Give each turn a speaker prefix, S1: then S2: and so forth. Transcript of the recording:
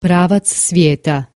S1: Pravac svijeta.